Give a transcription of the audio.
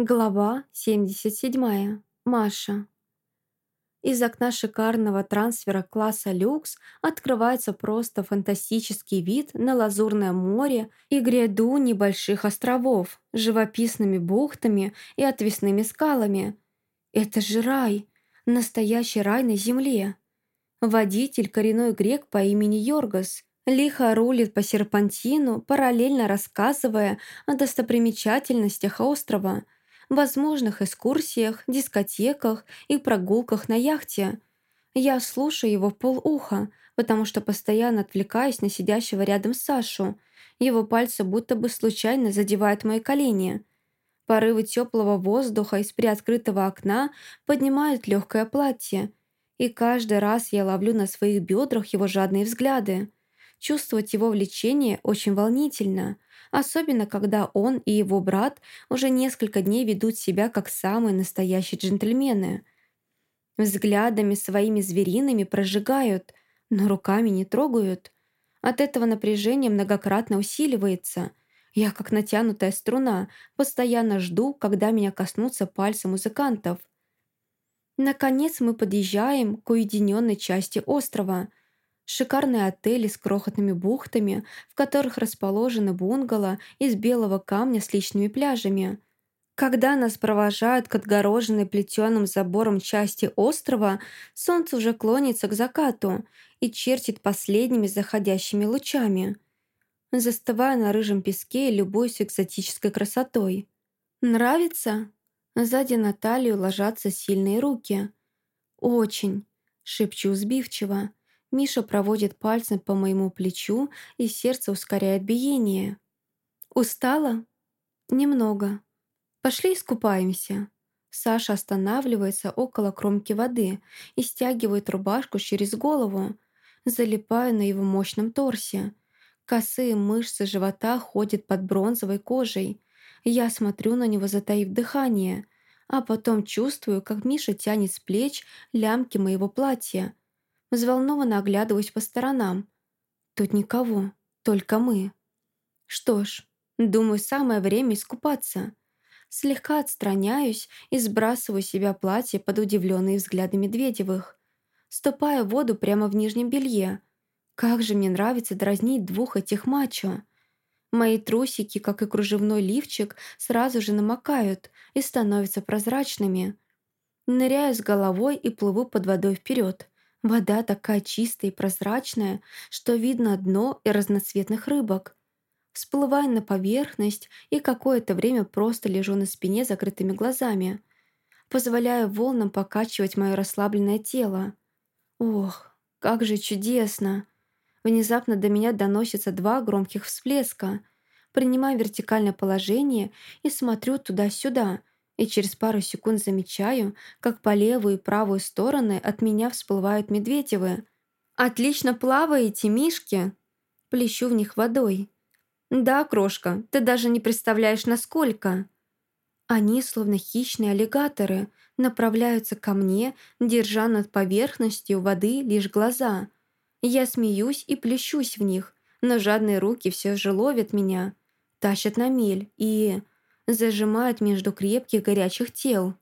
Глава 77. Маша. Из окна шикарного трансфера класса люкс открывается просто фантастический вид на лазурное море и гряду небольших островов с живописными бухтами и отвесными скалами. Это же рай, настоящий рай на земле. Водитель, коренной грек по имени Йоргас, лихо рулит по серпантину, параллельно рассказывая о достопримечательностях острова – возможных экскурсиях, дискотеках и прогулках на яхте. Я слушаю его полуха, потому что постоянно отвлекаюсь на сидящего рядом Сашу. Его пальцы будто бы случайно задевают мои колени. Порывы теплого воздуха из приоткрытого окна поднимают легкое платье. И каждый раз я ловлю на своих бедрах его жадные взгляды. Чувствовать его влечение очень волнительно – особенно когда он и его брат уже несколько дней ведут себя как самые настоящие джентльмены. Взглядами своими звериными прожигают, но руками не трогают. От этого напряжение многократно усиливается. Я, как натянутая струна, постоянно жду, когда меня коснутся пальцы музыкантов. Наконец мы подъезжаем к уединенной части острова – Шикарные отели с крохотными бухтами, в которых расположены бунгало из белого камня с личными пляжами. Когда нас провожают к отгороженной плетеным забором части острова, солнце уже клонится к закату и чертит последними заходящими лучами. Застывая на рыжем песке и любуюсь экзотической красотой. «Нравится?» Сзади на талию ложатся сильные руки. «Очень», — шепчу сбивчиво. Миша проводит пальцем по моему плечу, и сердце ускоряет биение. «Устала?» «Немного. Пошли искупаемся». Саша останавливается около кромки воды и стягивает рубашку через голову, залипая на его мощном торсе. Косые мышцы живота ходят под бронзовой кожей. Я смотрю на него, затаив дыхание, а потом чувствую, как Миша тянет с плеч лямки моего платья, Взволнованно оглядываюсь по сторонам. Тут никого, только мы. Что ж, думаю, самое время искупаться. Слегка отстраняюсь и сбрасываю себя платье под удивленные взгляды Медведевых. Ступаю в воду прямо в нижнем белье. Как же мне нравится дразнить двух этих мачо. Мои трусики, как и кружевной лифчик, сразу же намокают и становятся прозрачными. Ныряю с головой и плыву под водой вперед. Вода такая чистая и прозрачная, что видно дно и разноцветных рыбок. Всплываю на поверхность и какое-то время просто лежу на спине закрытыми глазами. Позволяю волнам покачивать мое расслабленное тело. Ох, как же чудесно! Внезапно до меня доносятся два громких всплеска. Принимаю вертикальное положение и смотрю туда-сюда, и через пару секунд замечаю, как по левую и правую стороны от меня всплывают Медведевы. «Отлично плаваете, Мишки!» Плещу в них водой. «Да, крошка, ты даже не представляешь, насколько!» Они, словно хищные аллигаторы, направляются ко мне, держа над поверхностью воды лишь глаза. Я смеюсь и плещусь в них, но жадные руки все же ловят меня, тащат на мель и зажимают между крепких горячих тел.